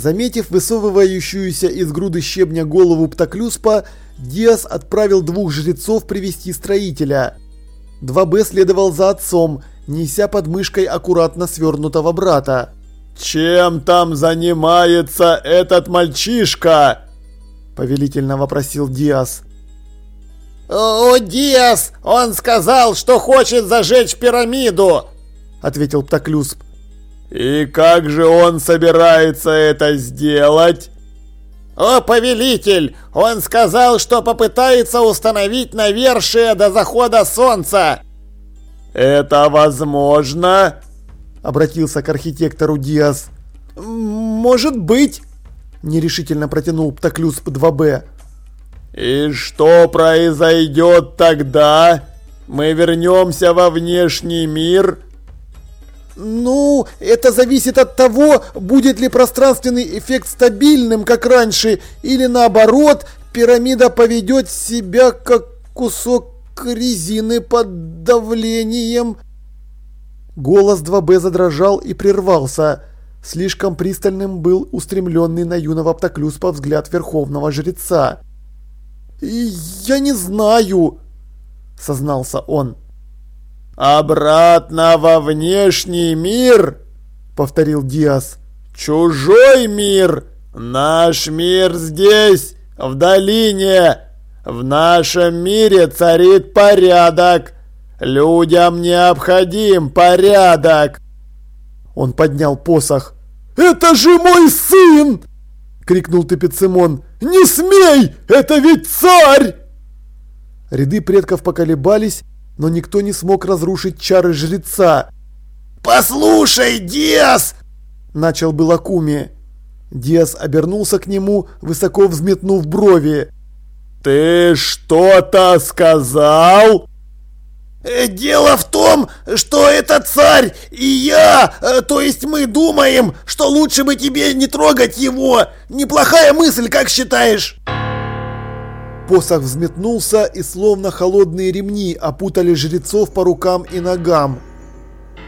Заметив высовывающуюся из груды щебня голову Птоклюспа, Диас отправил двух жрецов привести строителя. 2Б следовал за отцом, неся под мышкой аккуратно свернутого брата. «Чем там занимается этот мальчишка?» – повелительно вопросил Диас. «О, Диас! Он сказал, что хочет зажечь пирамиду!» – ответил Птоклюсп. «И как же он собирается это сделать?» «О, повелитель! Он сказал, что попытается установить навершие до захода солнца!» «Это возможно?» Обратился к архитектору Диас. «Может быть!» Нерешительно протянул Птоклюсп 2Б. «И что произойдет тогда? Мы вернемся во внешний мир?» Ну, это зависит от того, будет ли пространственный эффект стабильным, как раньше, или наоборот, пирамида поведет себя как кусок резины под давлением. Голос 2Б задрожал и прервался. Слишком пристальным был устремленный на юного Птоклюспа взгляд верховного жреца. «Я не знаю», — сознался он. «Обратно во внешний мир!» — повторил Диас. «Чужой мир! Наш мир здесь, в долине! В нашем мире царит порядок! Людям необходим порядок!» Он поднял посох. «Это же мой сын!» — крикнул Тепицимон. «Не смей! Это ведь царь!» Ряды предков поколебались, но никто не смог разрушить чары жреца. «Послушай, Диас!» – начал был Акуми. Диас обернулся к нему, высоко взметнув брови. «Ты что-то сказал?» э, «Дело в том, что это царь, и я, э, то есть мы думаем, что лучше бы тебе не трогать его. Неплохая мысль, как считаешь?» Посох взметнулся, и словно холодные ремни опутали жрецов по рукам и ногам.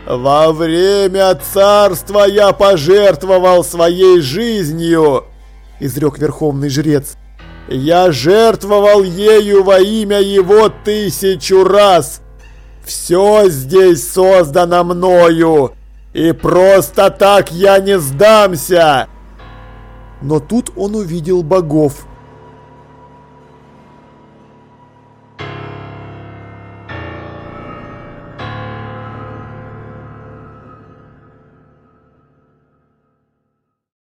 «Во время царства я пожертвовал своей жизнью!» – изрек верховный жрец. «Я жертвовал ею во имя его тысячу раз! Все здесь создано мною, и просто так я не сдамся!» Но тут он увидел богов –